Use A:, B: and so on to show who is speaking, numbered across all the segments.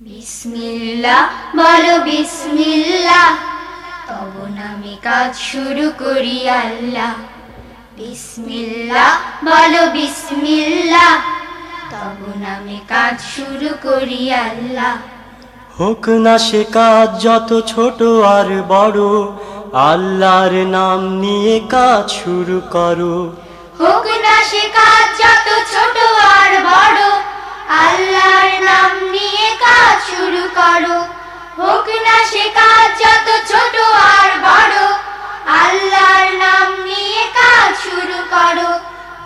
A: বিসমিল্লাহ বলো বিসমিল্লাহ তব নামে কাজ শুরু করি আল্লাহ। বিসমিল্লাহ বলো বিসমিল্লাহ তব নামে কাজ শুরু করি আল্লাহ।
B: হোক না সে কাজ যত ছোট আর বড় আল্লাহর নাম নিয়ে কাজ শুরু করো।
A: হোক না সে কাজ যত ছোট আর বড় আল্লাহর নাম নিয়ে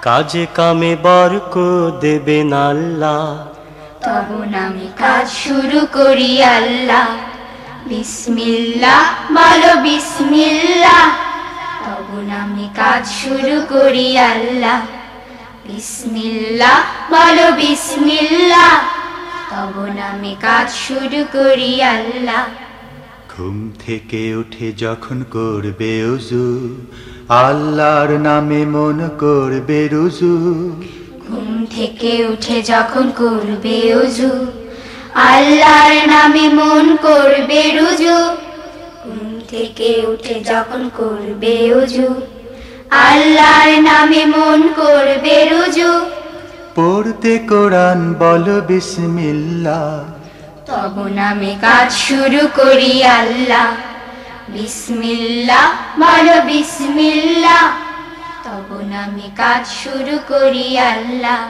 A: কাজে
B: কামে বরক দেবেন আল্লাহ।
A: তব নামে কাজ শুরু করি আল্লাহ। বিসমিল্লাহ, বলো বিসমিল্লাহ। তব নামে কাজ শুরু করি আল্লাহ। বিসমিল্লাহ, বলো বিসমিল্লাহ। তব নামে কাজ শুরু করি আল্লাহ।
C: ঘুম থেকে উঠে যখন করবে উজু আল্লাহর নামে মন করবে রুজু।
A: ঘুম থেকে উঠে যখন করবে উজু আল্লাহর নামে মন করবে রুজু। ঘুম থেকে উঠে যখন করবে উজু আল্লাহর নামে মন করবে রুজু।
C: পড়তে কোরআন বলো বিসমিল্লাহ
A: তব নামে কাজ শুরু করি আল্লাহ। বিসমিল্লাহ বলো বিসমিল্লাহ। তব নামে কাজ শুরু করি আল্লাহ।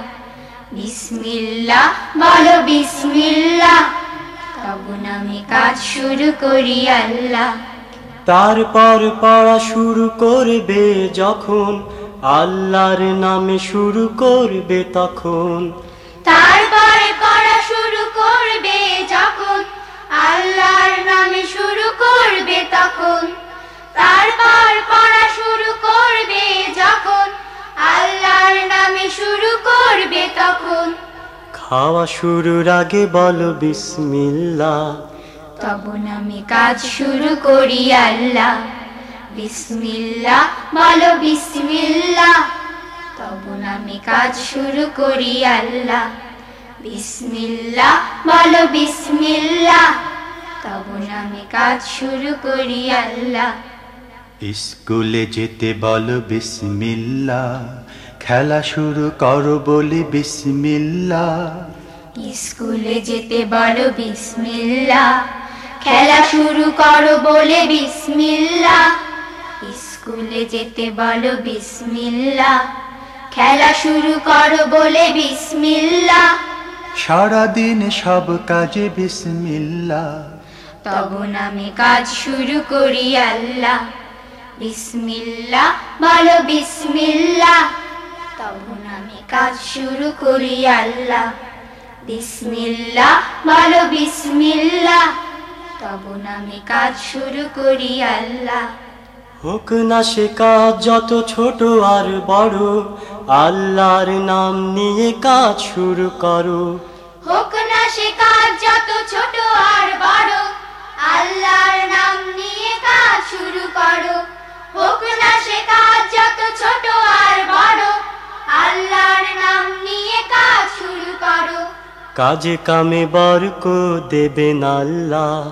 A: বিসমিল্লাহ বলো বিসমিল্লাহ। তব নামে কাজ শুরু করি আল্লাহ।
B: তারপর পড়া শুরু করবে যখন আল্লাহর নামে শুরু করবে তখন।
A: শুরু করবে যখন আল্লাহর নামে শুরু করবে তখন তারপর পড়া শুরু করবে যখন আল্লাহর নামে শুরু করবে তখন।
B: খাওয়া শুরুর আগে বলো বিসমিল্লাহ।
A: তব নামে কাজ শুরু করি আল্লাহ। বিসমিল্লাহ বলো বিসমিল্লাহ। তব নামে কাজ শুরু করি আল্লাহ। বিসমিল্লাহ বলো বিসমিল্লাহ। তব নামে কাজ শুরু করি আল্লাহ।
C: স্কুলে যেতে বলো বিসমিল্লাহ খেলা শুরু করো বলি বিসমিল্লাহ।
A: স্কুলে যেতে বলো বিসমিল্লাহ খেলা শুরু করো বলে বিসমিল্লাহ। স্কুলে যেতে বলো বিসমিল্লাহ খেলা শুরু করো বলে বিসমিল্লাহ।
C: সারাদিন সব কাজে বিসমিল্লাহ।
A: তব নামে কাজ শুরু করি আল্লাহ। বিসমিল্লাহ, বলো বিসমিল্লাহ। তব নামে কাজ শুরু করি আল্লাহ। বিসমিল্লাহ, বলো বিসমিল্লাহ। তব নামে কাজ শুরু করি আল্লাহ।
B: হোক না সে কাজ যত ছোট আর বড় আল্লাহর নাম নিয়ে কাজ শুরু করো।
A: হোক না সে কাজ যত ছোট আর বড় আল্লাহর নাম নিয়ে কাজ শুরু করো। হোক না সে কাজ যত ছোট আর বড় আল্লাহর নাম নিয়ে কাজ শুরু করো।
B: কাজে কামে বরক দেবেন আল্লাহ।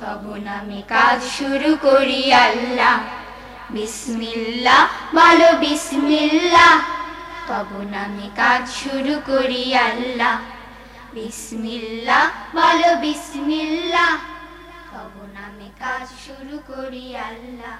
A: তব নামে কাজ শুরু করি আল্লাহ। বিসমিল্লাহ, বলো বিসমিল্লা তব নামে কাজ শুরু করি আল্লাহ। বিসমিল্লা বলো বিসমিল্লা তব নামে কাজ শুরু করি আল্লাহ।